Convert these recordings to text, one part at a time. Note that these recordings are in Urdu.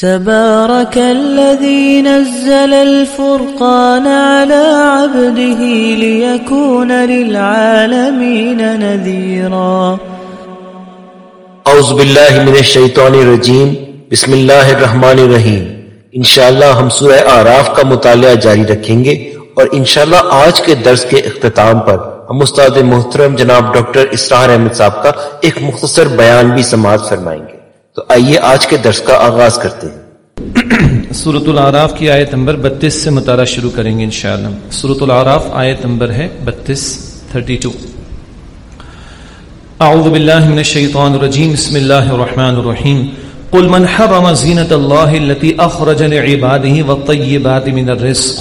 تبارك الذي نزل الفرقان على عبده ليكون للعالمين نذيرا. اعوذ باللہ من الشیطان الرجیم بسم اللہ الرحمن الرحیم انشاءاللہ ہم سورہ آراف کا مطالعہ جاری رکھیں گے اور انشاءاللہ آج کے درس کے اختتام پر ہم استاد محترم جناب ڈاکٹر اسرار احمد صاحب کا ایک مختصر بیان بھی سماعت فرمائیں گے۔ تو آئیے آج کے درس کا آغاز کرتے ہیں۔ سورت العراف کی آیت نمبر بتیس سے مطالعہ شروع کریں گے انشاءاللہ۔ سورت العراف آیت نمبر ہے بتیس تھرٹی ٹو اعوذ باللہ من الشیطان الرجیم، بسم اللہ الرحمن الرحیم۔ قل من حرم زینت اللہ التي اخرج لعباده والطیبات من الرزق۔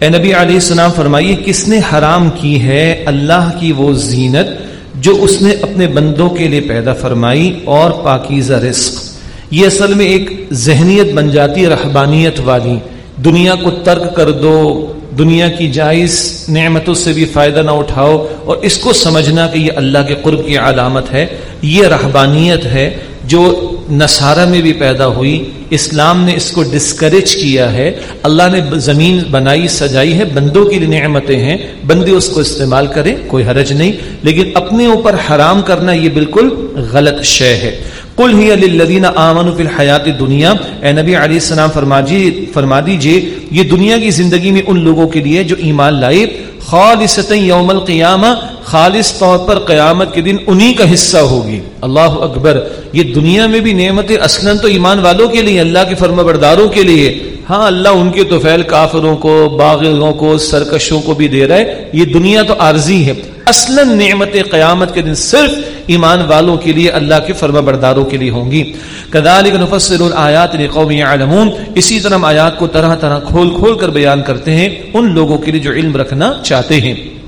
اے نبی علیہ السلام، فرمائیے، کس نے حرام کی ہے اللہ کی وہ زینت جو اس نے اپنے بندوں کے لیے پیدا فرمائی اور پاکیزہ رزق۔ یہ اصل میں ایک ذہنیت بن جاتی، رہبانیت والی۔ دنیا کو ترک کر دو، دنیا کی جائز نعمتوں سے بھی فائدہ نہ اٹھاؤ۔ اور اس کو سمجھنا کہ یہ اللہ کے قرب کی علامت ہے۔ یہ رحبانیت ہے جو نصارہ میں بھی پیدا ہوئی، اسلام نے اس کو ڈسکریج کیا ہے، اللہ نے زمین بنائی، سجائی ہے، بندوں کی نعمتیں ہیں، بندے اس کو استعمال کریں، کوئی حرج نہیں۔ لیکن اپنے اوپر حرام کرنا یہ بالکل غلط شے ہے۔ کل ہی للذین آمنوا فی الحیات دنیا۔ اے نبی علیہ السلام، فرما جی فرما دیجیے، یہ دنیا کی زندگی میں ان لوگوں کے لیے جو ایمان لائے۔ خالصتا یوم القیامہ خالص طور پر قیامت کے دن انہی کا حصہ ہوگی۔ اللہ اکبر، یہ دنیا میں بھی نعمت اصلا تو ایمان والوں کے لیے، اللہ کے فرما برداروں کے لیے۔ ہاں اللہ ان کے توفیل کافروں کو باغوں کو، سرکشوں کو بھی دے رہا ہے۔ یہ دنیا تو عارضی ہے۔ اصلا نعمت قیامت کے دن صرف ایمان والوں کے لیے، اللہ کے فرما برداروں کے لیے ہوں گی۔ کدالک نفسر الآیات لقوم يعلمون اسی طرح ہم آیات کو طرح طرح کھول کھول کر بیان کرتے ہیں، ان لوگوں کے لیے جو علم رکھنا چاہتے ہیں۔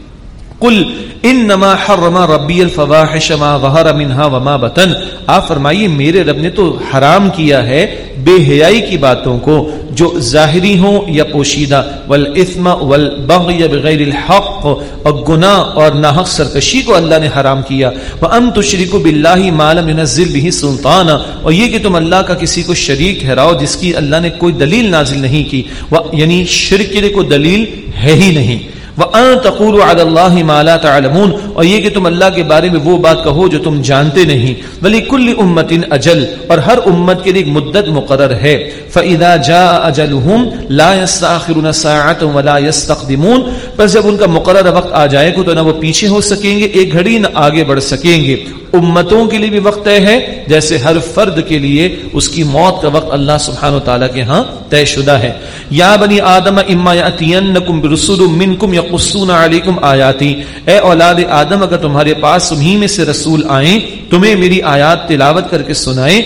قل انما حرم ربی الفواحش ما ظهر منها وما بطن۔ آپ فرمائیے، میرے رب نے تو حرام کیا ہے بے حیائی کی باتوں کو جو ظاہری ہوں یا پوشیدہ۔ والاثم والبغي بغیر الحق اور گناہ اور ناحق سرکشی کو اللہ نے حرام کیا۔ وان تشركوا بالله ما لم ينزل به سلطانا۔ اور یہ کہ تم اللہ کا کسی کو شریک ٹھہراؤ جس کی اللہ نے کوئی دلیل نازل نہیں کی۔ یعنی شرک کے کوئی دلیل ہے ہی نہیں. تقول اللہ مالا تعلمون. اور یہ کہ تم اللہ کے بارے میں وہ بات کہو جو تم جانتے نہیں. ولی کل امت اجل اور ہر امت کے لیے مدت مقرر ہے. فَإِذَا جَاءَ أَجَلُهُمْ لَا يَسْتَأْخِرُونَ سَاعَةً وَلَا يَسْتَقْدِمُونَ. پس جب ان کا مقرر وقت آ جائے گا تو نہ وہ پیچھے ہو سکیں گے، ایک گھڑی نہ آگے بڑھ سکیں گے. امتوں کے لیے بھی وقت طے ہے، جیسے ہر فرد کے لیے اس کی موت کا وقت اللہ سبحانہ وتعالی کے ہاں طے شدہ ہے. یا بنی آدم اما یاتینکم برسول منکم یقصون علیکم آیاتی۔ اے اولاد آدم، اگر تمہارے پاس تمہیں میں سے رسول آئیں، تمہیں میری آیات تلاوت کر کے سنائیں۔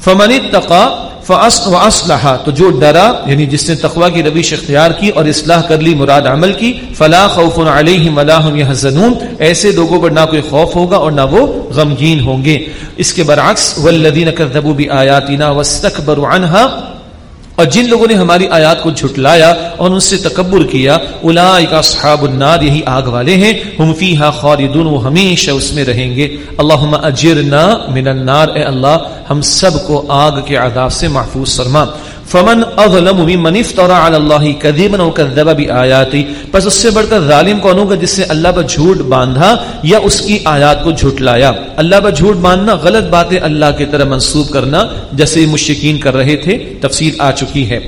فمن اتقا فاصلح تو جو ڈرا یعنی جس نے تقوی کی روش اختیار کی اور اصلاح کر لی، مراد عمل کی، فلا خوف علیہم ولا هم يحزنون ایسے لوگوں پر نہ کوئی خوف ہوگا اور نہ وہ غمگین ہوں گے۔ اس کے برعکس، والذین كذبوا بآیاتنا واستكبروا عنها اور جن لوگوں نے ہماری آیات کو جھٹلایا اور ان سے تکبر کیا اولئک اصحاب النار، یہی آگ والے ہیں، ہم فیہا خالدون وہ ہمیشہ اس میں رہیں گے۔ اللہم اجرنا من النار، اے اللہ، ہم سب کو آگ کے عذاب سے محفوظ فرما۔ فمن اظلم ممن افترى على الله كذبا وكذب بآياته پس اس سے بڑھ کر ظالم کون ہوگا جس نے اللہ پر جھوٹ باندھا یا اس کی آیات کو جھٹلایا اللہ پر جھوٹ باندھنا غلط باتیں اللہ کی طرح منسوب کرنا جیسے مشرکین کر رہے تھے، تفسیر آ چکی ہے۔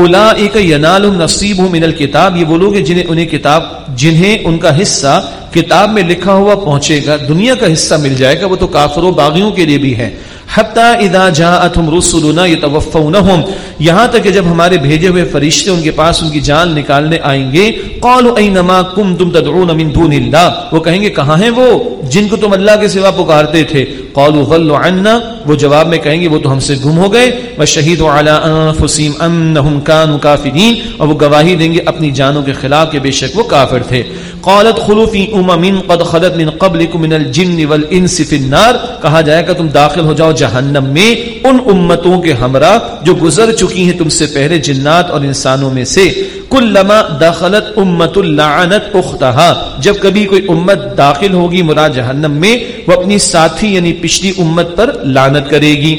اولئک ینالهم نصیبهم من الكتاب یہ وہ لوگ جنہیں انہیں کتاب، جنہیں ان کا حصہ کتاب میں لکھا ہوا پہنچے گا، دنیا کا حصہ مل جائے گا، وہ تو کافروں باغیوں کے لیے بھی ہے حتی اذا جاءتهم رسلنا يتوفونهم یہاں تک کہ جب ہمارے بھیجے ہوئے فرشتے ان کے پاس ان کی جان نکالنے آئیں گے، قالوا اینما کنتم تدعون من دون اللہ، وہ کہیں گے کہاں ہیں وہ؟ جن کو تم اللہ کے سوا پکارتے تھے۔ قالوا ضلوا عنا، وہ جواب میں کہیں گے وہ تو ہم سے گم ہو گئے۔ وشهدوا على انفسهم انهم كانوا كافرين اور وہ گواہی دیں گے اپنی جانوں کے خلاف کہ بے شک وہ کافر تھے۔ قالت خلوا في امم قد خلت من قبلكم من الجن والانس في النار، کہا جائے گا تم داخل ہو جاؤ جہنم میں ان امتوں کے ہمراہ جو گزر چکی ہیں تم سے پہلے جنات اور انسانوں میں سے. کلما دخلت امت اللعنت اختہا. جب کبھی کوئی امت داخل ہوگی مراد جہنم میں، وہ اپنی ساتھی یعنی پچھلی امت پر لانت کرے گی.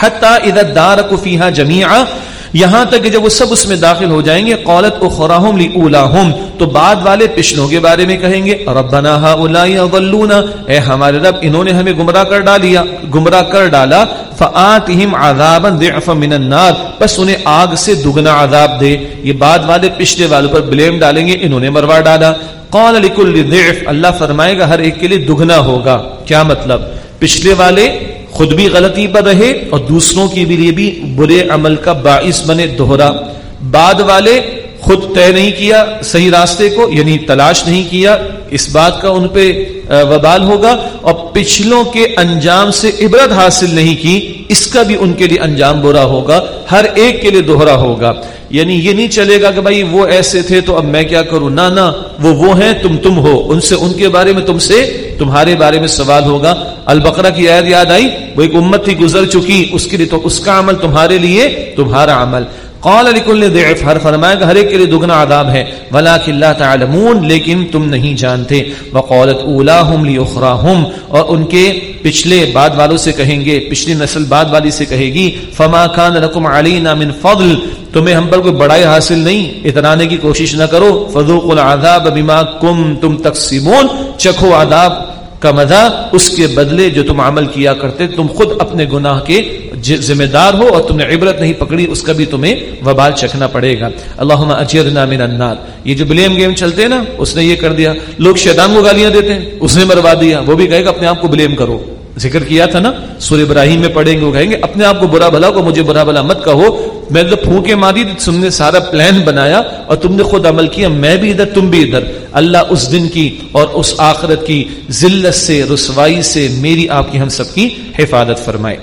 حتی اذا دارکو فیہا جمیعہ یہاں تک کہ جب وہ سب اس میں داخل ہو جائیں گے قولت اخراہم لی تو بعد والے پچھلوں کے بارے میں کہیں گے، ربنا ہاؤلائی اضلونا، اے ہمارے رب، انہوں نے ہمیں گمراہ کر ڈالیا، گمراہ کر ڈالا، فآتہم عذابا ضعفا من النار، بس انہیں آگ سے دگنا عذاب دے۔ یہ بعد والے پچھلے والوں پر بلیم ڈالیں گے، انہوں نے مروا ڈالا۔ قول لکل ضعف، اللہ فرمائے گا، ہر ایک کے لیے دگنا ہوگا۔ کیا مطلب؟ پچھلے والے خود بھی غلطی پر رہے اور دوسروں کی بھی لیے بھی برے عمل کا باعث بنے دوہرا۔ بعد والے خود طے نہیں کیا، صحیح راستے کو یعنی تلاش نہیں کیا، اس بات کا ان پہ وبال ہوگا۔ اور پچھلوں کے انجام سے عبرت حاصل نہیں کی، اس کا بھی ان کے لیے انجام برا ہوگا، ہر ایک کے لیے دوہرا ہوگا۔ یعنی یہ نہیں چلے گا کہ بھائی وہ ایسے تھے تو اب میں کیا کروں؟ نہ نہ، وہ وہ ہیں، تم تم ہو۔ ان سے، ان کے بارے میں تم سے، تمہارے بارے میں سوال ہوگا۔ البقرہ کی عید یاد آئی؟ وہ ایک امت تھی، گزر چکی، اس کے لیے تو اس کا عمل تمہارے لیے تمہارا عمل۔ قال لكل ضعف، ہر فرمایا کہ ہر ایک کے لیے دگنا عذاب ہے۔ ولکن لا تعلمون، لیکن تم نہیں جانتے۔ وقالت اولاهم لاخراهم اور ان کے پچھلے بعد والوں سے کہیں گے، پچھلی نسل بعد والی سے کہے گی، فما كان لكم علينا من فضل، تمہیں ہم پر کوئی بڑائی حاصل نہیں۔ اترانے کی کوشش نہ کرو۔ فذوقوا العذاب بما كنتم تقسمون چکھو عذاب کا مزہ اس کے بدلے جو تم عمل کیا کرتے، تم خود اپنے گناہ کے ذمہ دار ہو اور تم نے عبرت نہیں پکڑی، اس کا بھی تمہیں وبال چکھنا پڑے گا۔ اللہ اجرنا من النار۔ یہ جو بلیم گیم چلتے ہیں نا، اس نے یہ کر دیا۔ لوگ شیطان کو گالیاں دیتے ہیں، اس نے مروا دیا۔ وہ بھی کہے گا، اپنے آپ کو بلیم کرو۔ ذکر کیا تھا نا سور ابراہیم میں پڑھیں گے، وہ کہیں گے، اپنے آپ کو برا بھلا کو مجھے برا بھلا مت کہو۔ میں تو پھونکے ماری تم نے سارا پلان بنایا اور تم نے خود عمل کیا، میں بھی ادھر، تم بھی ادھر۔ اللہ اس دن کی اور اس آخرت کی ذلت سے، رسوائی سے میری آپ کی ہم سب کی حفاظت فرمائے۔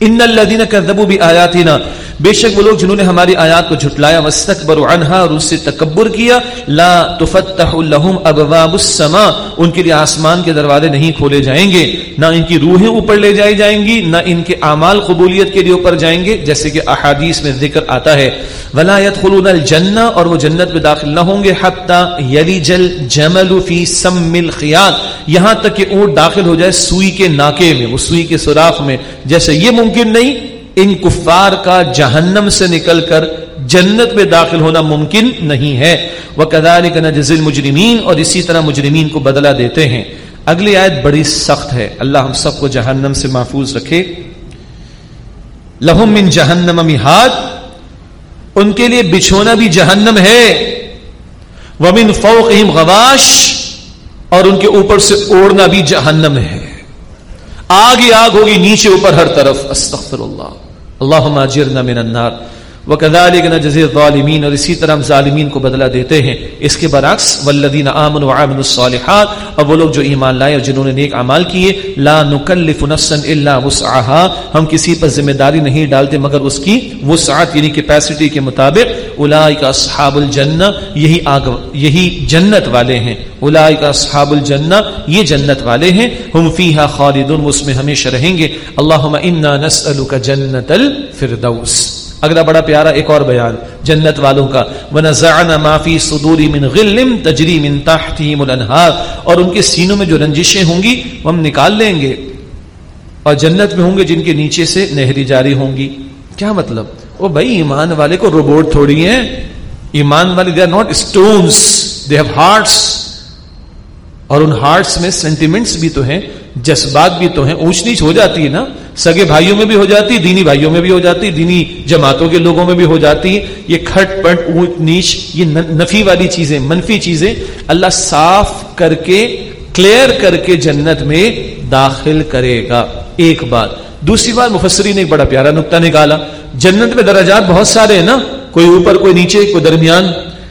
ان الذين كذبوا بآياتنا بے شک وہ لوگ جنہوں نے ہماری آیات کو جھٹلایا، واستكبروا عنها، اور اس سے تکبر کیا، لا تفتح لهم ابواب السماء. ان کے لیے آسمان کے دروازے نہیں کھولے جائیں گے، نہ ان کی روحیں اوپر لے جائی جائیں گی، نہ ان کے اعمال قبولیت کے لیے اوپر جائیں گے، جیسے کہ احادیث میں ذکر آتا ہے۔ ولا يدخلون الجنہ اور وہ جنت میں داخل نہ ہوں گے، حتى يلج الجمل في سم الخياط یہاں تک کہ اونٹ داخل ہو جائے سوئی کے ناکے میں، وہ سوئی کے سوراخ میں، جیسے یہ ممکن نہیں ان کفار کا جہنم سے نکل کر جنت میں داخل ہونا ممکن نہیں ہے۔ وہ کدال کا نجزل مجرمین اور اسی طرح مجرمین کو بدلہ دیتے ہیں۔ اگلی آیت بڑی سخت ہے۔ اللہ ہم سب کو جہنم سے محفوظ رکھے۔ لہم من جہنم مہاد ان کے لیے بچھونا بھی جہنم ہے۔ ومن فوقہم غواش۔ اور ان کے اوپر سے اوڑنا بھی جہنم ہے۔ آگ ہی آگ ہوگی نیچے اوپر ہر طرف۔ استغفر اللہ اللہ اجرنا من النار۔ وكذلك نجزي الظالمين اور اسی طرح ہم ظالمین کو بدلہ دیتے ہیں۔ اس کے برعکس، والذین آمنوا وعملوا الصالحات۔ اور وہ لوگ جو ایمان لائے اور جنہوں نے نیک اعمال کیے، لا نکلف نفسا الا وسعها ہم کسی پر ذمہ داری نہیں ڈالتے، مگر اس کی وسعت یعنی کیپیسٹی کے مطابق اولئک اصحاب الجنہ، یہی آگ، یہی جنت والے ہیں۔ اولئک اصحاب الجنہ، یہ جنت والے ہیں۔ ہم فیها خالدون اس میں ہمیشہ رہیں گے۔ اللهم انا نسالک جنت الفردوس۔ اگلا بڑا پیارا ایک اور بیان، جنت والوں کا۔ وَنَزَعْنَا مَا فِي صُدُورِ مِنْ غِلِّمْ تَجْرِي مِنْ تَحْتِهِمُ الْأَنْهَارِ۔ اور ان کے سینوں میں جو رنجشیں ہوں گی، وہ ہم نکال لیں گے۔ اور جنت میں ہوں گے جن کے نیچے سے نہری جاری ہوں گی۔ کیا مطلب؟ وہ بھائی ایمان والے کو روبوٹ تھوڑی ہیں۔ ایمان والے they are not stones they have hearts اور ان ہارٹس میں سینٹیمنٹس بھی تو ہیں، جذبات بھی تو ہیں۔ اونچ نیچ ہو جاتی ہے نا۔ سگے بھائیوں میں بھی ہو جاتی دینی بھائیوں میں بھی ہو جاتی دینی جماعتوں کے لوگوں میں بھی ہو جاتی یہ کھٹ پٹ، اونچ نیچ، یہ نفی والی چیزیں، منفی چیزیں اللہ صاف کر کے کلیئر کر کے جنت میں داخل کرے گا۔ ایک بات دوسری بات مفسری نے ایک بڑا پیارا نقطہ نکالا، جنت میں درجات بہت سارے ہیں نا، کوئی اوپر، کوئی نیچے، کوئی درمیان۔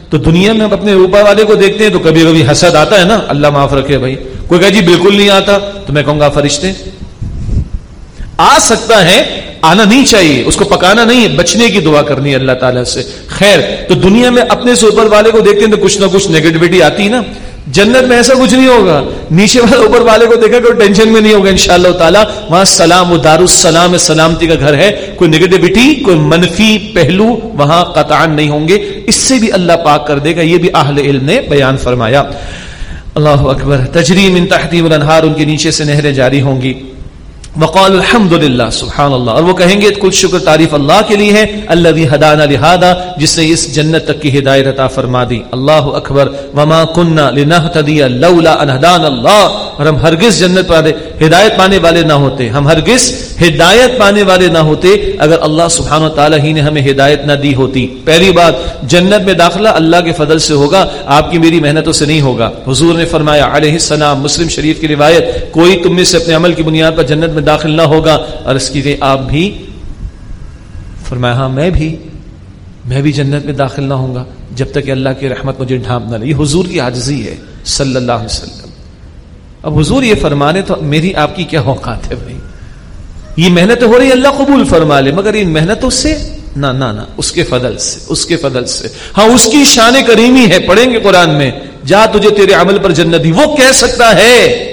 تو دنیا میں ہم اپنے اوپر والے کو دیکھتے ہیں تو کبھی کبھی حسد آتا ہے نا، اللہ معاف رکھے بھائی۔ کوئی کہا جی بالکل نہیں آتا، تو میں کہوں گا فرشتے، آ سکتا ہے، آنا نہیں چاہیے، اس کو پکانا نہیں ہے، بچنے کی دعا کرنی ہے اللہ تعالیٰ سے۔ خیر، تو دنیا میں اپنے سے اوپر والے کو دیکھتے ہیں تو کچھ نہ کچھ نیگیٹوٹی آتی ہے نا۔ جنت میں ایسا کچھ نہیں ہوگا۔ نیچے والے اوپر والے کو دیکھا کوئی ٹینشن میں نہیں ہوگا ان شاء اللہ تعالیٰ۔ وہاں سلام و دار السلام سلامتی کا گھر ہے۔ کوئی نگیٹیوٹی کوئی منفی پہلو وہاں قطعان نہیں ہوں گے۔ اس سے بھی اللہ پاک کر دے گا۔ یہ بھی اہل علم نے بیان فرمایا۔ اللہ اکبر۔ تجریم ان تحتیم الانہار، ان کے نیچے سے نہریں جاری ہوں گی۔ وقال الحمد للہ سبحان اللہ اور وہ کہیں گے کل شکر تعریف اللہ کے لیے ہے اللہ ہدانا لہذا، جس نے اس جنت تک کی ہدایت عطا فرما دی۔ اللہ اکبر۔ وما کننا لنہتدی لولا ان ہدان اللہ۔ اور ہم ہرگز جنت پانے ہدایت پانے والے نہ ہوتے۔ ہم ہرگز ہدایت پانے والے نہ ہوتے اگر اللہ سبحان و تعالیٰ ہی نے ہمیں ہدایت نہ دی ہوتی۔ پہلی بات، جنت میں داخلہ اللہ کے فضل سے ہوگا، آپ کی میری محنتوں سے نہیں ہوگا۔ حضور نے فرمایا، علیہ السلام، مسلم شریف کی روایت، کوئی تم میں سے اپنے عمل کی بنیاد پر جنت میں داخل نہ ہوگا۔ اور اس کی آپ بھی؟ فرمایا ہاں میں بھی میں بھی جنت میں داخل نہ ہوں گا جب تک کہ اللہ کی رحمت مجھے ڈھانپ نہ لے یہ حضور کی عاجزی ہے، صلی اللہ علیہ وسلم۔ اب حضور یہ فرمانے تو میری آپ کی کیا اوقات ہے بھائی؟ یہ محنت ہو رہی اللہ قبول فرما لے، مگر ان محنتوں سے، نہ نہ نہ، اس کے فضل سے، اس کے فضل سے۔ ہاں اس کی شان کریمی ہے، پڑھیں گے قرآن میں۔ جا تجھے تیرے عمل پر جنت دی۔ وہ کہہ سکتا ہے۔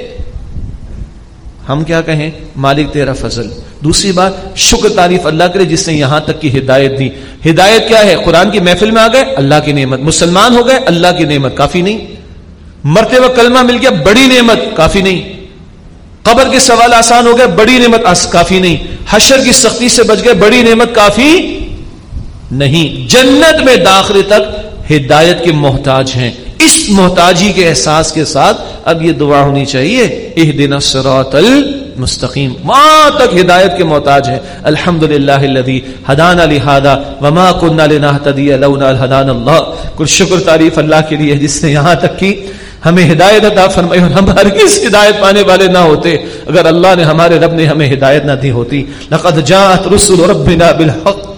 ہم کیا کہیں؟ مالک تیرا فضل۔ دوسری بات، شکر تعریف اللہ کرے، جس نے یہاں تک کی ہدایت دی۔ ہدایت کیا ہے؟ قرآن کی محفل میں آ گئے، اللہ کی نعمت۔ مسلمان ہو گئے، اللہ کی نعمت۔ کافی نہیں۔ مرتے وقت کلمہ مل گیا، بڑی نعمت، کافی نہیں۔ قبر کے سوال آسان ہو گئے، بڑی نعمت کافی نہیں۔ حشر کی سختی سے بچ گئے، بڑی نعمت، کافی نہیں۔ جنت میں داخلے تک ہدایت کے محتاج ہیں۔ اس محتاجی کے احساس کے ساتھ اب یہ دعا ہونی چاہیے اح دن سرات المستقیم۔ وہاں تک ہدایت کے محتاج ہے الحمد للہ حدان علی ہادا وما کن الحدان اللہ۔ کل شکر تعریف اللہ کے لیے جس نے یہاں تک کی۔ ہمیں ہدایت عطا فرمائی اور ہم ہر کس ہدایت پانے والے نہ ہوتے۔ اگر اللہ نے ہمارے رب نے ہمیں ہدایت نہ دی ہوتی، لقد جاءت رسل ربنا بالحق۔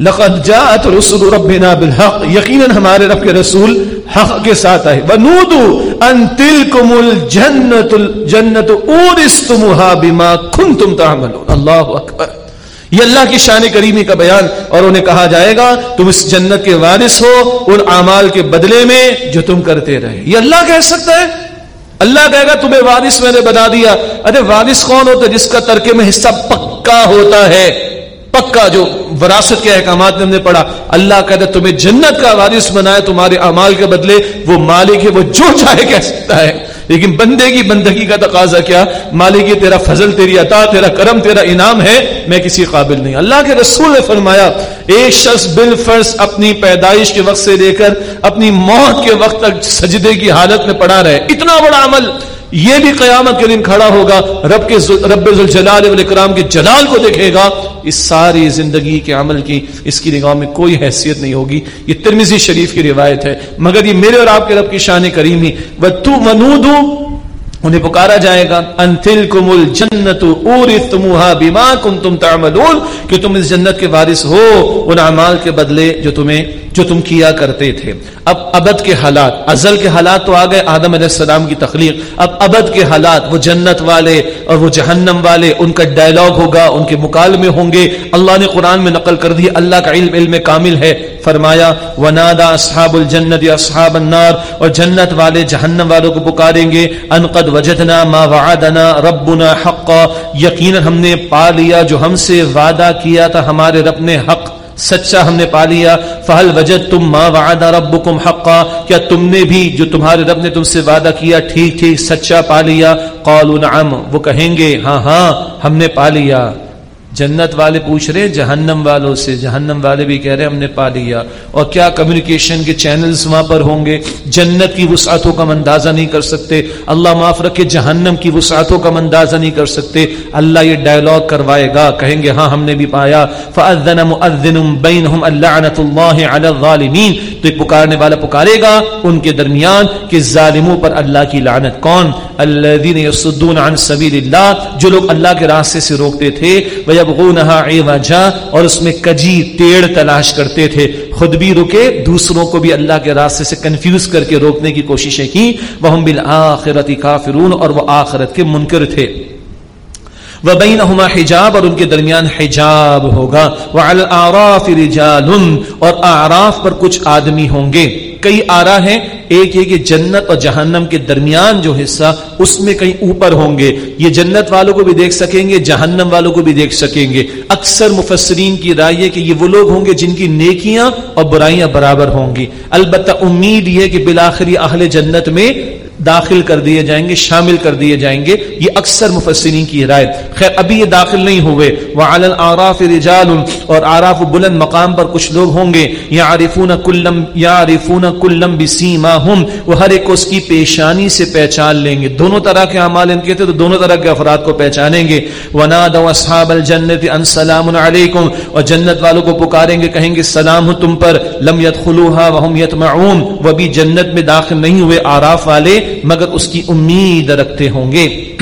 لقد جاءت رسل ربنا بالحق۔ یقینا ہمارے رب کے رسول حق کے ساتھ آئے۔ ونودو ان تلکم الجنت الجنت اورستموها بما کنتم تعملون۔ اللہ اکبر۔ یہ اللہ کی شان کریمی کا بیان اور انہیں کہا جائے گا، تم اس جنت کے وارث ہو، ان اعمال کے بدلے میں جو تم کرتے رہے۔ یہ اللہ کہہ سکتا ہے۔ اللہ کہے گا، تمہیں وارث میں نے بتا دیا۔ ارے، وارث کون ہوتا ہے جس کا ترکے میں حصہ پکا ہوتا ہے۔ پکا جو وراثت کے احکامات میں ہم نے پڑھا۔ اللہ کہتا ہے، تمہیں جنت کا وارث بنائے تمہارے اعمال کے بدلے۔ وہ مالک ہے، وہ جو چاہے کہہ سکتا ہے۔ لیکن بندے کی بندگی کا تقاضا کیا؟ مالک تیرا فضل، تیری عطا، تیرا کرم، تیرا انعام ہے، میں کسی قابل نہیں۔ اللہ کے رسول نے فرمایا ایک شخص بال فرض اپنی پیدائش کے وقت سے لے کر اپنی موت کے وقت تک سجدے کی حالت میں پڑا رہے اتنا بڑا عمل، یہ بھی قیامت کے دن کھڑا ہوگا، رب کے رب الجلال والاکرام کے جلال کو دیکھے گا۔ اس ساری زندگی کے عمل کی اس کی نگاہ میں کوئی حیثیت نہیں ہوگی۔ یہ ترمیزی شریف کی روایت ہے۔ مگر یہ میرے اور آپ کے رب کی شان کریمی و تو منود انہیں پکارا جائے گا انتل کم الجنت بیما کم تم تعملون، کہ تم اس جنت کے وارث ہو، ان اعمال کے بدلے جو تمہیں جو تم کیا کرتے تھے۔ اب ابد کے حالات، ازل کے حالات تو آ گئے، آدم علیہ السلام کی تخلیق۔ اب ابد کے حالات، وہ جنت والے اور وہ جہنم والے، ان کا ڈائلاگ ہوگا، ان کے مکالمے ہوں گے۔ اللہ نے قرآن میں نقل کر دی، اللہ کا علم علم کامل ہے۔ فرمایا ونادا اصحاب الجنت یا اصحاب النار۔ اور جنت والے جہنم والوں کو پکاریں گے۔ انقد وجدنا ما وعدنا ربنا حقا۔ یقینا ہم نے پا لیا جو ہم سے وعدہ کیا تھا، ہمارے رب نے حق۔ سچا ہم نے پا لیا۔ فہل وجد تم ماں وعدہ رب حقا؟ کیا تم نے بھی جو تمہارے رب نے تم سے وعدہ کیا، ٹھیک ٹھیک، سچا پا لیا؟ قالوا نعم۔ وہ کہیں گے ہاں ہاں ہم نے پا لیا۔ جنت والے پوچھ رہے جہنم والوں سے، جہنم والے بھی کہہ رہے ہم نے پا لیا۔ اور کیا کمیونیکیشن کے چینلز وہاں پر ہوں گے؟ جنت کی وسعتوں کا اندازہ نہیں کر سکتے۔ اللہ معاف رکھے، جہنم کی وسعتوں کا اندازہ نہیں کر سکتے۔ اللہ یہ ڈائلاگ کروائے گا، کہیں گے ہاں ہم نے بھی پایا۔ فاذن مؤذن بینہم اللعنت اللہ علی الظالمین تو ایک پکارنے والا پکارے گا، ان کے درمیان کہ ظالموں پر اللہ کی لعنت کون؟ الذين يصدون عن سبيل اللہ جو لوگ اللہ کے راستے سے روکتے تھے وہ عوجا، اور اس میں کجی ٹیڑ تلاش کرتے تھے۔ خود بھی رکے، دوسروں کو بھی اللہ کے راستے سے کنفیوز کر کے روکنے کی کوششیں کی۔ وہ بالآخرت کافرون، اور وہ آخرت کے منکر تھے۔ وہ حجاب، اور ان کے درمیان حجاب ہوگا۔ وہ الراف رجال، اور آراف پر کچھ آدمی ہوں گے۔ کئی آرا ہیں، ایک یہ کہ جنت اور جہنم کے درمیان جو حصہ اس میں کہیں اوپر ہوں گے۔ یہ جنت والوں کو بھی دیکھ سکیں گے، جہنم والوں کو بھی دیکھ سکیں گے۔ اکثر مفسرین کی رائے ہے کہ یہ وہ لوگ ہوں گے جن کی نیکیاں اور برائیاں برابر ہوں گی۔ البتہ امید یہ کہ بالآخری اہل جنت میں داخل کر دیے جائیں گے، شامل کر دیے جائیں گے۔ یہ اکثر مفسرین کی رائے۔ خیر، ابھی یہ داخل نہیں ہوئے۔ وہ آراف رجال، اور آراف بلند مقام پر کچھ لوگ ہوں گے۔ یا عارفون کلم یا عارفون کلم بسیما ہم وہ ہر ایک کو اس کی پیشانی سے پہچان لیں گے۔ دونوں طرح کے اعمال ان کے تھے، تو دونوں طرح کے افراد کو پہچانیں گے۔ وناد اصحاب الجنت ان سلام علیکم اور جنت والوں کو پکاریں گے، کہیں گے سلام ہو تم پر۔ لم يدخلوها وهم يطمعون وہ بھی جنت میں داخل نہیں ہوئے، آراف والے مگر اس کی امید رکھتے ہوں گے۔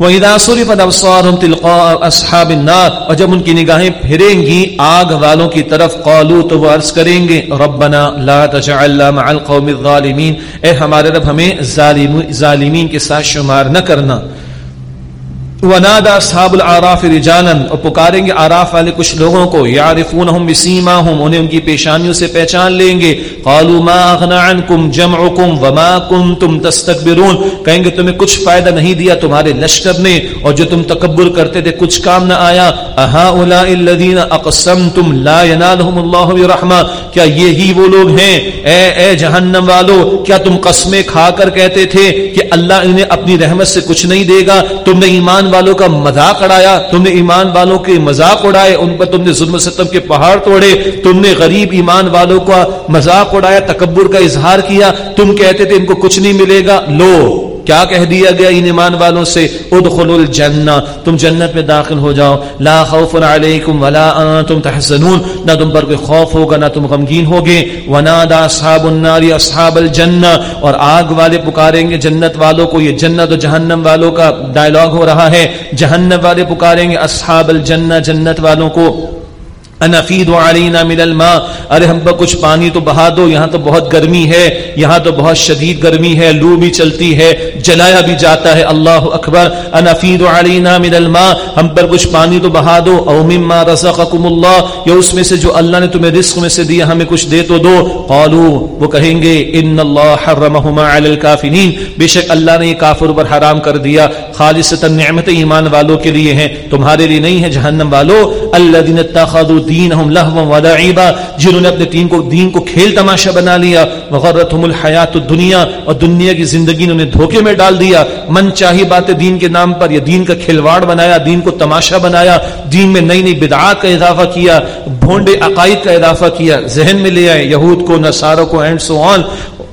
وَإِذَا صُرِفَتْ أَبْصَارُهُمْ تِلْقَاءَ أَصْحَابِ النَّارِ اور جب ان کی نگاہیں پھریں گی، آگ والوں کی طرف قالو تو وہ عرض کریں گے، ربنا لا تجعلنا مع القوم الظالمین اے ہمارے رب، ہمیں ظالمین کے ساتھ شمار نہ کرنا۔ ونادا اصحاب العراف رجالا، اور پکاریں گے عراف والے کچھ لوگوں کو یعرفونہم بسیماہم انہیں ان کی پیشانیوں سے پہچان لیں گے۔ قالوا ما اغنا عنکم جمعکم وما کنتم تستكبرون۔ کہیں گے، تمہیں کچھ فائدہ نہیں دیا تمہارے لشکر نے، اور جو تم تکبر کرتے تھے، کچھ کام نہ آیا۔ اهؤلاء الذين اقسمتم لا ينالهم الله برحمہ کیا یہی وہ لوگ ہیں؟ اے اے جہنم والو، کیا تم قسمیں کھا کر کہتے تھے کہ اللہ انہیں اپنی رحمت سے کچھ نہیں دے گا؟ تم نے ایمان والوں کا مذاق اڑایا، تم نے ایمان والوں کے مذاق اڑائے، ان پر تم نے ظلم ستم کے پہاڑ توڑے، تم نے غریب ایمان والوں کا مذاق اڑایا، تکبر کا اظہار کیا، تم کہتے تھے ان کو کچھ نہیں ملے گا، لو۔ کیا کہہ دیا گیا ان ایمان والوں سے؟ ادخلوا الجنہ، تم جنت میں داخل ہو جاؤ۔ لا خوف علیکم ولا انتم تحزنون، نہ تم پر کوئی خوف ہوگا، نہ تم غمگین ہوگے۔ ونادا اصحاب النار اصحاب الجنہ، اور آگ والے پکاریں گے جنت والوں کو۔ یہ جنت و جہنم والوں کا ڈائلاگ ہو رہا ہے۔ جہنم والے پکاریں گے اصحاب الجنہ، جنت والوں کو۔ انفید علینا من الماء۔ ارے ہم پر کچھ پانی تو بہا دو، یہاں تو بہت گرمی ہے، یہاں تو بہت شدید گرمی ہے، لو بھی چلتی ہے، جلایا بھی جاتا ہے۔ اللہ اکبر۔ انفید علینا من الماء۔ ہم پر کچھ پانی تو بہا دو۔ او مما رزقکم اللہ۔ یا اس میں سے جو اللہ نے تمہیں رزق میں سے دیا، ہمیں کچھ دے تو دو۔ قالوا وہ کہیں گے، ان اللہ حرمهما علی الکافرین۔ بے شک اللہ نے یہ کافر پر حرام کر دیا۔ خالصتا نعمت ایمان والوں کے لیے ہیں۔ تمہارے لیے نہیں ہے جہنم والو۔ الذين اتخذوا دینہم لہوا ولعبا جنہوں نے اپنے دین کو دین کو کھیل تماشا بنا لیا۔ وغرتهم الحیات الدنیا، اور دنیا کی زندگی نے انہیں دھوکے میں ڈال دیا۔ من چاہی باتیں دین کے نام پر، یا دین کا کھلواڑ بنایا، دین کو تماشا بنایا، دین میں نئی نئی بدعات کا اضافہ کیا، بھونڈے عقائد کا اضافہ کیا، ذہن میں لے آئے، یہود کو نصاروں کو اینڈ سو آن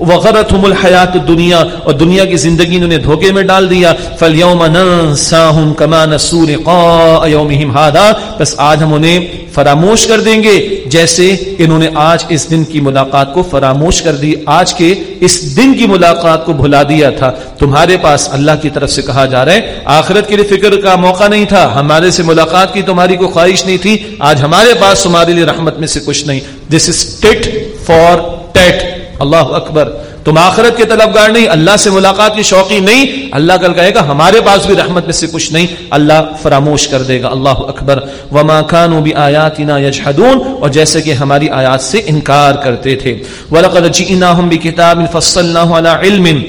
وغرتهم الحیات الدنیا، اور دنیا کی زندگی نے انہیں دھوکے میں ڈال دیا۔ فالیوم ننساهم كما نسوا لقاء يومهم هذا۔ بس آج ہم انہیں فراموش کر دیں گے۔ جیسے انہوں نے آج اس دن کی ملاقات کو فراموش کر دی، آج کے اس دن کی ملاقات کو بھلا دیا تھا۔ تمہارے پاس اللہ کی طرف سے کہا جا رہا ہے، آخرت کے لیے فکر کا موقع نہیں تھا۔ ہمارے سے ملاقات کی تمہاری کوئی خواہش نہیں تھی۔ آج ہمارے پاس تمہارے لیے رحمت میں سے کچھ نہیں۔ This is tit for tat اللہ اکبر۔ تم آخرت کے طلبگار نہیں، اللہ سے ملاقات کی شوقی نہیں، اللہ کل کہے گا ہمارے پاس بھی رحمت میں سے کچھ نہیں، اللہ فراموش کر دے گا، اللہ اکبر۔ وما كانوا بآياتنا يجحدون، اور جیسے کہ ہماری آیات سے انکار کرتے تھے۔ وَلَقَدْ جئناهم بِكِتَابٍ فَصَّلْنَاهُ على علم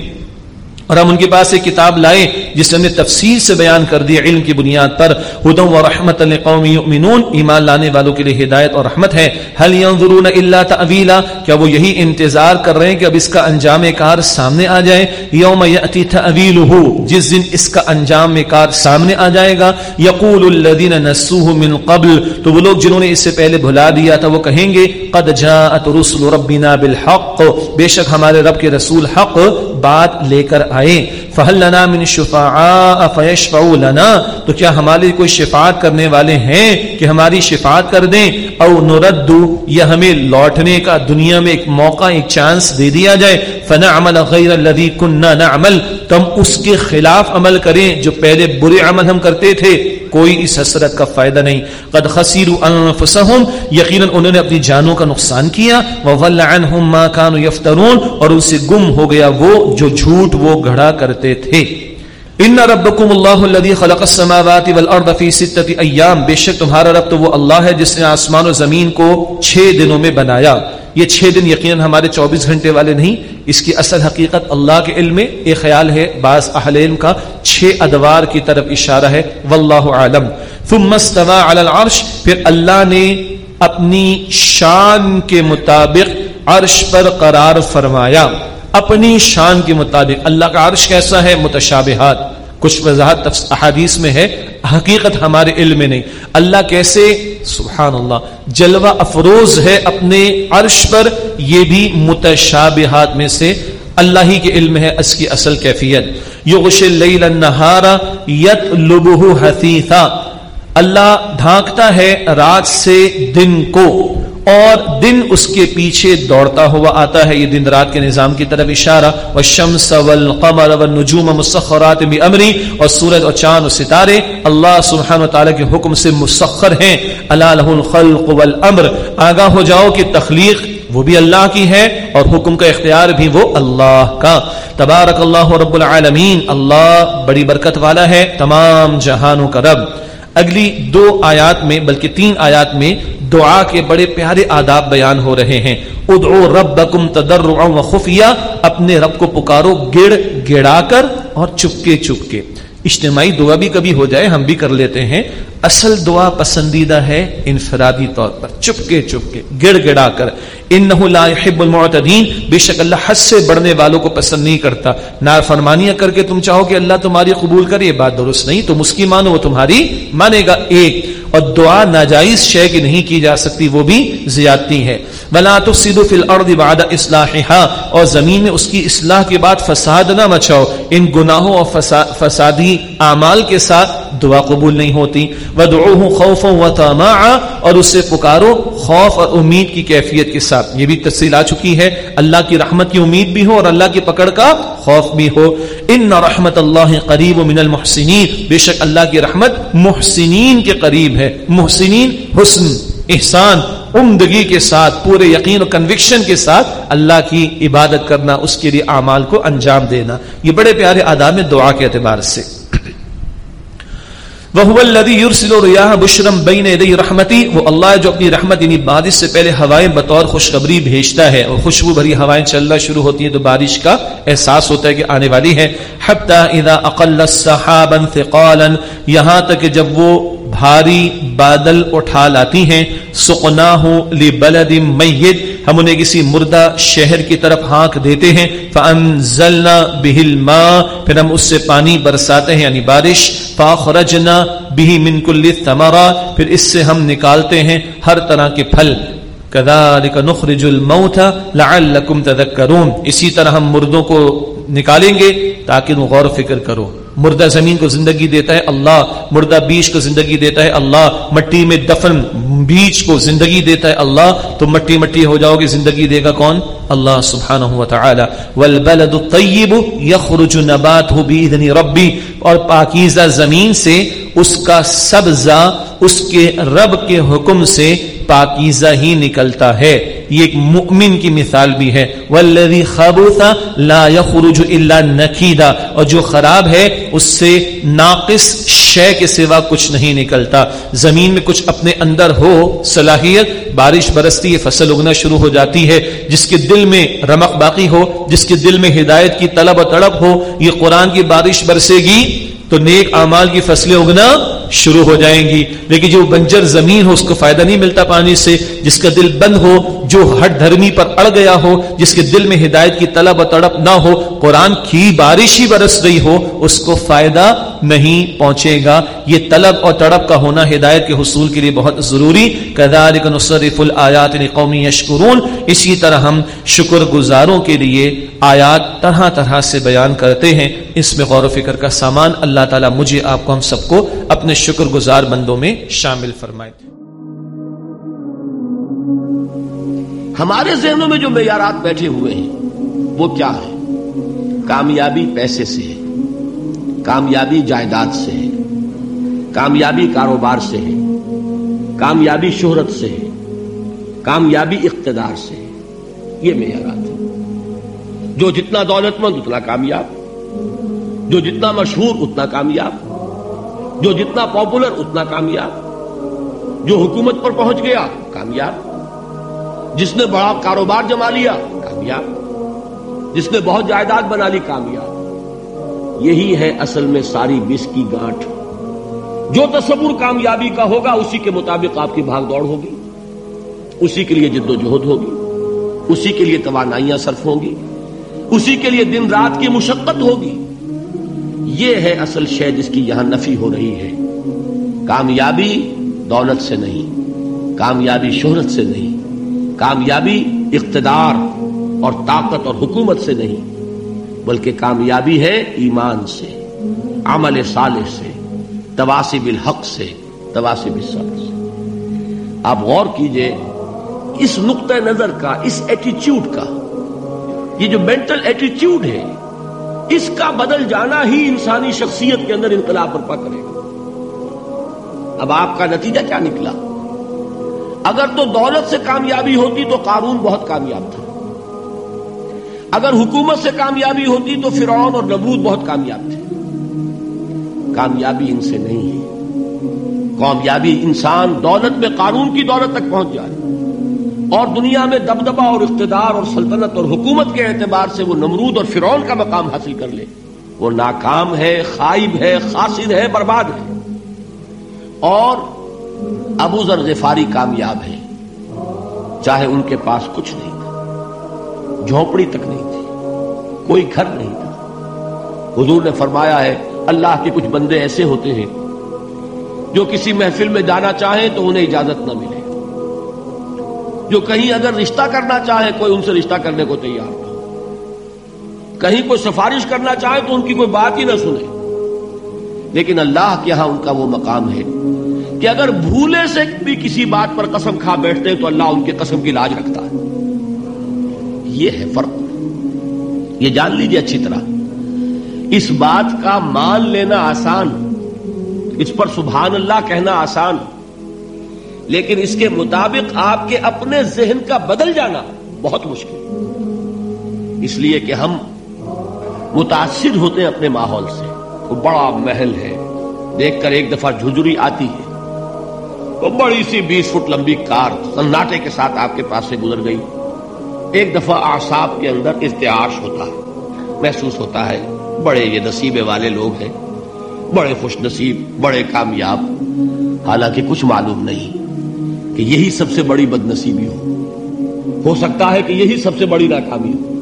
اور ہم ان کے پاس ایک کتاب لائے جس نے تفصیل سے بیان کر دیا علم کی بنیاد پر۔ ہدم و رحمت لقوم یؤمنون۔ ایمان لانے والوں کے لیے ہدایت اور رحمت ہے۔ هل ينظرون الا تاویلا کیا وہ یہی انتظار کر رہے ہیں کہ اب اس کا انجام کار سامنے آ جائے؟ یوم یاتی تاویلہ جس دن اس کا انجام کار سامنے آ جائے گا۔ یقول الذين نسوه من قبل۔ تو وہ لوگ جنہوں نے اس سے پہلے بھلا دیا تھا، وہ کہیں گے، قد جاءت رسل ربنا بالحق۔ بے شک ہمارے رب کے رسول حق بات لے کر آئے فہل لنا من شفعاء فیشفعوا لنا۔ تو کیا ہمارے کوئی شفاعت کرنے والے ہیں کہ ہماری شفاعت کر دیں؟ او نرد، یا ہمیں لوٹنے کا دنیا میں ایک موقع، ایک چانس دے دیا جائے۔ فنعمل غیر الذي كنا نعمل۔ تم اس کے خلاف عمل کریں جو پہلے برے عمل ہم کرتے تھے۔ کوئی اس حسرت کا فائدہ نہیں۔ قد خسروا انفسهم یقینا انہوں نے اپنی جانوں کا نقصان کیا۔ وضل عنهم ما كانوا يفترون۔ اور ان سے گم ہو گیا وہ جو جھوٹ، وہ گھڑا کرتے تھے۔ ان ربکم اللہ الذي خلق السماوات والارض في سته ایام بے شک تمہارا رب تو وہ اللہ ہے جس نے آسمان و زمین کو 6 دنوں میں بنایا۔ یہ چھ دن یقیناً ہمارے چوبیس گھنٹے والے نہیں، اس کی اصل حقیقت اللہ کے علم میں ایک خیال ہے۔ بعض اہل علم کا چھ ادوار کی طرف اشارہ ہے۔ واللہ عالم۔ ثم استوى على العرش۔ پھر اللہ نے اپنی شان کے مطابق عرش پر قرار فرمایا۔ اپنی شان کے مطابق اللہ کا عرش کیسا ہے؟ متشابہات۔ کچھ وضاحت احادیث میں ہے، حقیقت ہمارے علم میں نہیں۔ اللہ کیسے؟ سبحان اللہ جلوہ افروز ہے اپنے عرش پر، یہ بھی متشابہات میں سے۔ اللہ ہی کے علم ہے اس کی اصل کیفیت۔ یغش اللیل النہار یطلبہ حثیثا۔ اللہ ڈھانکتا ہے رات سے دن کو۔ اور دن اس کے پیچھے دوڑتا ہوا آتا ہے۔ یہ دن رات کے نظام کی طرف اشارہ۔ والشمس والقمر والنجوم مسخرات بامری اور سورج اور چاند اور ستارے اللہ سبحانہ و وتعالی کے حکم سے مسخر ہیں۔ الا له الخلق والامر آگاہ ہو جاؤ کہ تخلیق وہ بھی اللہ کی ہے اور حکم کا اختیار بھی وہ اللہ کا۔ تبارک اللہ رب العالمین، اللہ بڑی برکت والا ہے، تمام جہانوں کا رب۔ اگلی دو آیات میں، بلکہ تین آیات میں دعا کے بڑے پیارے آداب بیان ہو رہے ہیں۔ ادعو ربکم تضرعا و خفیہ، اپنے رب کو پکارو گڑ، گڑا کر اور چپکے چپکے۔ اجتماعی دعا بھی کبھی ہو جائے، ہم بھی کر لیتے ہیں۔ اصل دعا پسندیدہ ہے انفرادی طور پر۔ چپکے چپکے گڑ گڑا کر۔ انہو لا يحب المعتدین، بے شک اللہ حد سے بڑھنے والوں کو پسند نہیں کرتا۔ نافرمانیاں کر کے تم چاہو کہ اللہ تمہاری قبول کرے، یہ بات درست نہیں۔ تم اس کی مانو، وہ تمہاری مانے گا ایک۔ اور دعا ناجائز شے کی نہیں کی جا سکتی، وہ بھی زیادتی ہے۔ ولا تفسدوا فی الارض بعد اصلاحها اور زمین میں اس کی اصلاح کے بعد فساد نہ مچاؤ۔ ان گناہوں اور فسادی اعمال کے ساتھ دعا قبول نہیں ہوتی۔ ودعوه خوفا وطمعا اور اس سے پکارو خوف اور امید کی کیفیت کے ساتھ۔ یہ بھی تفصیل آ چکی ہے۔ اللہ کی رحمت کی امید بھی ہو اور اللہ کی پکڑ کا خوف بھی ہو۔ ان رحمت اللہ قریب من المحسنین بے شک اللہ کی رحمت محسنین کے قریب ہے۔ محسنین حسن، احسان، عمدگی کے ساتھ، پورے یقین و کنوکشن کے ساتھ اللہ کی عبادت کرنا، اس کے لیے اعمال کو انجام دینا۔ یہ بڑے پیارے آداب دعا کے اعتبار سے۔ وہ الذي يرسل الرياح بشرا بين يدي رحمتي وہ اللہ جو اپنی رحمت یعنی بارش سے پہلے ہوائیں بطور خوشخبری بھیجتا ہے اور خوشبو بھری ہوائیں چلنا شروع ہوتی ہیں تو بارش کا احساس ہوتا ہے کہ آنے والی ہے حتى اذا اقل السحابا ثقالا، یہاں تک کہ جب وہ بھاری بادل اٹھا لاتی ہیں سقنا لبلد میت، ہم انہیں کسی مردہ شہر کی طرف ہانک دیتے ہیں۔ فانزلنا به الماء، پھر ہم اس سے پانی برساتے ہیں یعنی بارش۔ فاخرجنا به من كل الثمرات پھر اس سے ہم نکالتے ہیں ہر طرح کے پھل۔ كذلك نخرج الموتى لعلكم تذكرون اسی طرح ہم مردوں کو نکالیں گے تاکہ تم غور فکر کرو۔ مردہ زمین کو زندگی دیتا ہے، اللہ مردہ بیج کو زندگی دیتا ہے، اللہ مٹی میں دفن بیج کو زندگی دیتا ہے، اللہ تو مٹی مٹی ہو جاؤ گے، زندگی دے گا کون؟ اللہ سبحانہ و تعالی۔ والبلد الطیب یخرج نباتہ باذن ربی اور پاکیزہ زمین سے اس کا سبزہ اس کے رب کے حکم سے پاکیزہ ہی نکلتا ہے۔ یہ ایک مؤمن کی مثال بھی ہے۔ والذی خبث لا یخرج الا نکیدا اور جو خراب ہے، اس سے ناقص شے کے سوا کچھ نہیں نکلتا۔ زمین میں کچھ اپنے اندر ہو، صلاحیت، بارش برستی ہے فصل اگنا شروع ہو جاتی ہے۔ جس کے دل میں رمق باقی ہو، جس کے دل میں ہدایت کی طلب و تڑپ ہو، یہ قرآن کی بارش برسے گی۔ تو نیک اعمال کی فصلیں اگنا شروع ہو جائیں گی۔ لیکن جو بنجر زمین ہو، اس کو فائدہ نہیں ملتا پانی سے۔ جس کا دل بند ہو، جو ہٹ دھرمی پر اڑ گیا ہو، جس کے دل میں ہدایت کی طلب و تڑپ نہ ہو، قرآن کی بارش ہی برس رہی ہو، اس کو فائدہ نہیں پہنچے گا۔ یہ طلب اور تڑپ کا ہونا ہدایت کے حصول کے لیے بہت ضروری۔ کذالک نصرف الآیات قومی یشکرون۔ اسی طرح ہم شکر گزاروں کے لیے آیات طرح طرح سے بیان کرتے ہیں۔ اس میں غور و فکر کا سامان اللہ تعالیٰ مجھے، آپ کو، ہم سب کو اپنے شکر گزار بندوں میں شامل فرمائے۔ ہمارے ذہنوں میں جو معیارات بیٹھے ہوئے ہیں، وہ کیا ہے کامیابی پیسے سے ہے، کامیابی جائیداد سے ہے، کامیابی کاروبار سے ہے، کامیابی شہرت سے ہے، کامیابی اقتدار سے ہے۔ یہ معیارات ہیں۔ جو جتنا دولت مند اتنا کامیاب۔ جو جتنا مشہور، اتنا کامیاب۔ جو جتنا پاپولر اتنا کامیاب۔ جو حکومت پر پہنچ گیا، کامیاب۔ جس نے بڑا کاروبار جما لیا، کامیاب۔ جس نے بہت جائیداد بنا لی، کامیاب۔ یہی ہے اصل میں ساری بس کی گانٹ جو تصور کامیابی کا ہوگا، اسی کے مطابق آپ کی بھاگ دوڑ ہوگی۔ اسی کے لیے جد و جہد ہوگی۔ اسی کے لیے توانائیاں صرف ہوں گی۔ اسی کے لیے دن رات کی مشقت ہوگی۔ یہ ہے اصل شے جس کی یہاں نفی ہو رہی ہے۔ کامیابی دولت سے نہیں، کامیابی شہرت سے نہیں، کامیابی اقتدار اور طاقت اور حکومت سے نہیں، بلکہ کامیابی ہے ایمان سے، عمل صالح سے تواسب الحق سے تواسب الصبر سے۔ آپ غور کیجیے، اس نقطۂ نظر کا، اس ایٹیچیوڈ کا، یہ جو مینٹل ایٹیچیوڈ ہے اس کا بدل جانا ہی انسانی شخصیت کے اندر انقلاب برپا کرے گا۔ اب آپ کا نتیجہ کیا نکلا؟ اگر تو دولت سے کامیابی ہوتی تو قارون بہت کامیاب تھا۔ اگر حکومت سے کامیابی ہوتی تو فرعون اور نبود بہت کامیاب تھے۔ کامیابی ان سے نہیں ہے۔ کامیابی انسان دولت میں قانون کی دولت تک پہنچ جائے اور دنیا میں دبدبا اور اقتدار اور سلطنت اور حکومت کے اعتبار سے وہ نمرود اور فرعون کا مقام حاصل کر لے۔ وہ ناکام ہے، خائب ہے، خاصر ہے، برباد ہے۔ اور ابو ذر غفاری کامیاب ہے۔ چاہے ان کے پاس کچھ نہیں تھا، جھونپڑی تک نہیں تھی، کوئی گھر نہیں تھا۔ حضور نے فرمایا ہے، اللہ کے کچھ بندے ایسے ہوتے ہیں جو کسی محفل میں جانا چاہیں تو انہیں اجازت نہ ملے۔ جو کہیں اگر رشتہ کرنا چاہے، کوئی ان سے رشتہ کرنے کو تیار نہ ہو۔ کہیں کوئی سفارش کرنا چاہے تو ان کی کوئی بات ہی نہ سنے۔ لیکن اللہ کے یہاں ان کا وہ مقام ہے کہ اگر بھولے سے بھی کسی بات پر قسم کھا بیٹھتے ہیں تو اللہ ان کے قسم کی لاج رکھتا ہے۔ یہ ہے فرق۔ یہ جان لیجیے اچھی طرح۔ اس بات کا مان لینا آسان، اس پر سبحان اللہ کہنا آسان۔ لیکن اس کے مطابق آپ کے اپنے ذہن کا بدل جانا بہت مشکل اس لیے کہ ہم متاثر ہوتے ہیں اپنے ماحول سے۔ وہ بڑا محل ہے۔ دیکھ کر ایک دفعہ جھجری آتی ہے۔ وہ بڑی سی بیس فٹ لمبی کار سناٹے کے ساتھ آپ کے پاس سے گزر گئی۔ ایک دفعہ آساب کے اندر ارتعاش ہوتا ہے۔ محسوس ہوتا ہے، بڑے یہ نصیبے والے لوگ ہیں۔ بڑے خوش نصیب، بڑے کامیاب۔ حالانکہ کچھ معلوم نہیں۔ کہ یہی سب سے بڑی بد نصیبی ہو۔ ہو سکتا ہے کہ یہی سب سے بڑی ناکامی ہو۔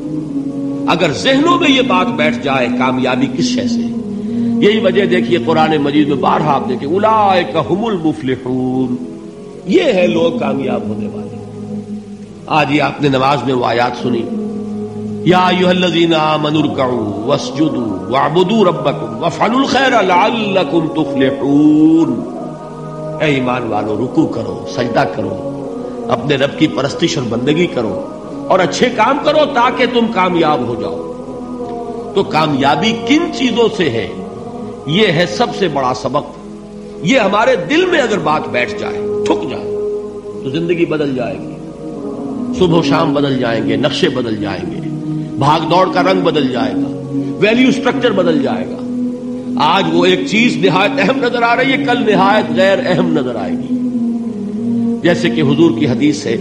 اگر ذہنوں میں یہ بات بیٹھ جائے کامیابی کس شے سے؟ یہی وجہ دیکھیے قرآن مجید میں بارہ آپ دیکھیں۔ الا المفلحون۔ یہ ہے لوگ کامیاب ہونے والے۔ آج یہ آپ نے نماز میں وہ آیات سنی۔ یا الذین آمنوا واسجدوا واعبدوا ربکم وافعلوا الخیر لعلکم تفلحون۔ اے ایمان والو رکو کرو، سجدہ کرو، اپنے رب کی پرستش اور بندگی کرو اور اچھے کام کرو تاکہ تم کامیاب ہو جاؤ۔ تو کامیابی کن چیزوں سے ہے؟ یہ ہے سب سے بڑا سبق۔ یہ ہمارے دل میں اگر بات بیٹھ جائے ٹھک جائے، تو زندگی بدل جائے گی۔ صبح و شام بدل جائیں گے، نقشے بدل جائیں گے، بھاگ دوڑ کا رنگ بدل جائے گا ویلیو سٹرکچر بدل جائے گا۔ آج وہ ایک چیز نہایت اہم نظر آ رہی ہے، کل نہایت غیر اہم نظر آئے گی۔ جیسے کہ حضور کی حدیث ہے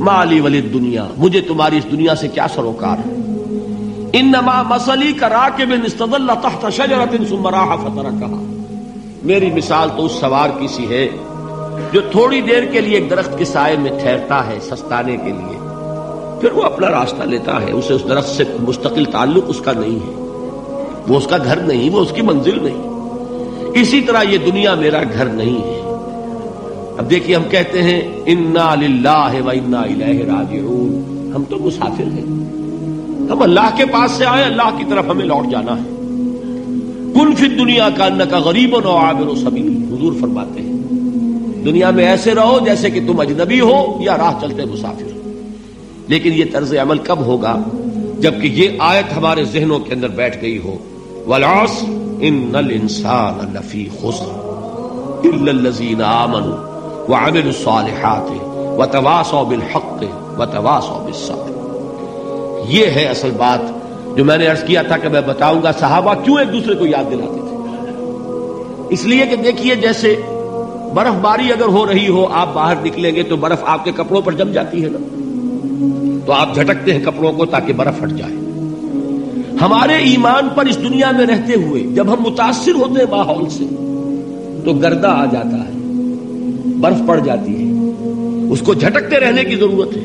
مالی ولی دنیا، مجھے تمہاری اس دنیا سے کیا سروکار ہے؟ ان نما مسلی کا راکب اللہ تحت شجرت سمراہ فترہ کہا میری مثال تو اس سوار کی سی ہے، جو تھوڑی دیر کے لیے ایک درخت کے سائے میں ٹھہرتا ہے، سستانے کے لیے۔ پھر وہ اپنا راستہ لیتا ہے، اسے اس درخت سے مستقل تعلق اس کا نہیں ہے۔ وہ اس کا گھر نہیں، وہ اس کی منزل نہیں۔ اسی طرح یہ دنیا میرا گھر نہیں ہے۔ اب دیکھیے، ہم کہتے ہیں، انا للہ و انا الیہ راجعون۔ ہم تو مسافر ہیں۔ ہم اللہ کے پاس سے آئے، اللہ کی طرف ہمیں لوٹ جانا ہے۔ کن فی دنیا کا ان کا غریب و عابر و سبھی حضور فرماتے ہیں، دنیا میں ایسے رہو جیسے کہ تم اجنبی ہو یا راہ چلتے مسافر۔ لیکن یہ طرز عمل کب ہوگا؟ جبکہ یہ آیت ہمارے ذہنوں کے اندر بیٹھ گئی ہو۔ والعصر ان الانسان لفی خسر الا الذين امنوا وعملوا الصالحات وتواصوا بالحق وتواصوا بالصبر۔ یہ ہے اصل بات جو میں نے عرض کیا تھا کہ میں بتاؤں گا، صحابہ کیوں ایک دوسرے کو یاد دلاتے تھے؟ اس لیے کہ دیکھیے جیسے برف باری اگر ہو رہی ہو، آپ باہر نکلیں گے تو برف آپ کے کپڑوں پر جم جاتی ہے نا۔ تو آپ جھٹکتے ہیں کپڑوں کو تاکہ برف ہٹ جائے۔ ہمارے ایمان پر اس دنیا میں رہتے ہوئے جب ہم متاثر ہوتے ہیں ماحول سے، تو گردہ آ جاتا ہے، برف پڑ جاتی ہے۔ اس کو جھٹکتے رہنے کی ضرورت ہے۔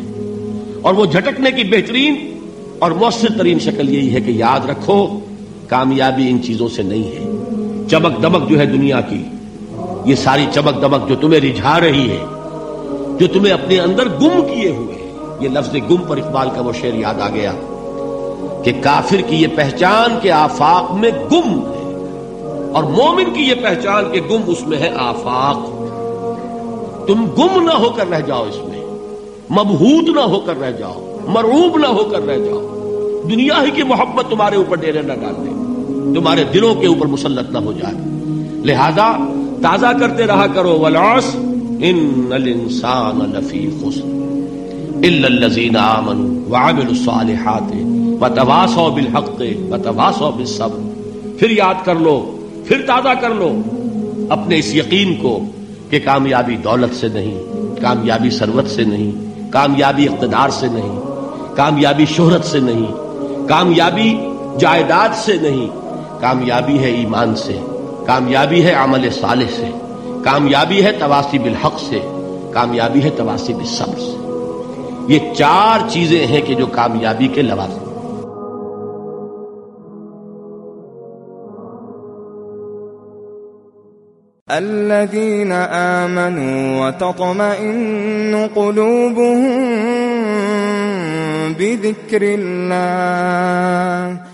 اور وہ جھٹکنے کی بہترین اور مؤثر ترین شکل یہی ہے کہ یاد رکھو، کامیابی ان چیزوں سے نہیں ہے۔ چمک دمک جو ہے دنیا کی، یہ ساری چمک دمک جو تمہیں رجھا رہی ہے، جو تمہیں اپنے اندر گم کیے ہوئے یہ لفظ گم پر اقبال کا وہ شعر یاد آ گیا کہ کافر کی یہ پہچان کے آفاق میں گم ہے اور مومن کی یہ پہچان کے گم اس میں ہے آفاق۔ تم گم نہ ہو کر رہ جاؤ اس میں، مبہوت نہ ہو کر رہ جاؤ مروب نہ ہو کر رہ جاؤ۔ دنیا ہی کی محبت تمہارے اوپر ڈیرے نہ ڈال دے، تمہارے دلوں کے اوپر مسلط نہ ہو جائے۔ لہذا تازہ کرتے رہا کرو ولاس ان الانسان لفی خسر۔ الا الذين امنوا وعملوا الصالحات وتواصوا بالحق وتواصوا بالصبر۔ پھر یاد کر لو، پھر تازہ کر لو۔ اپنے اس یقین کو کہ کامیابی دولت سے نہیں، کامیابی ثروت سے نہیں، کامیابی اقتدار سے نہیں، کامیابی شہرت سے نہیں، کامیابی جائیداد سے نہیں۔ کامیابی ہے ایمان سے، کامیابی ہے عمل صالح سے، کامیابی ہے تواسی بالحق سے، کامیابی ہے تواسی بالصبر سے۔ یہ چار چیزیں ہیں کہ جو کامیابی کے لوازم الذين آمنوا وتطمئن قلوبهم بذكر الله